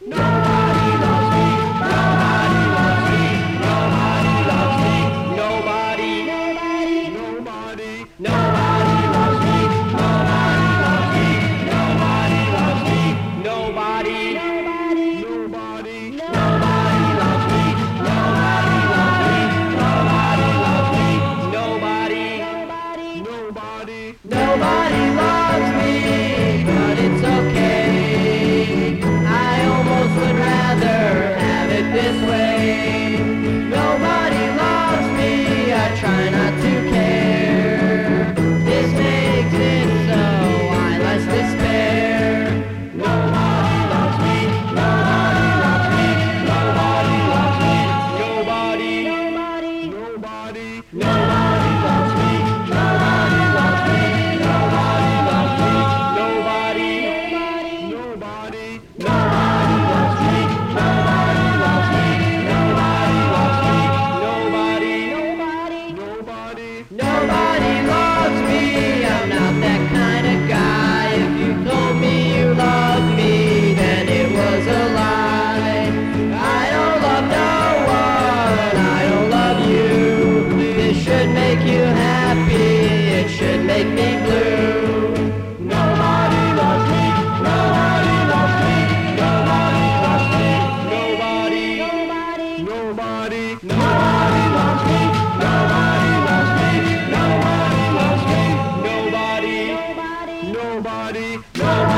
Nobody loves me. make me blue. Nobody loves me, nobody loves me, nobody loves me, nobody, nobody, nobody, nobody loves me, nobody loves me, nobody loves me, nobody, nobody, nobody.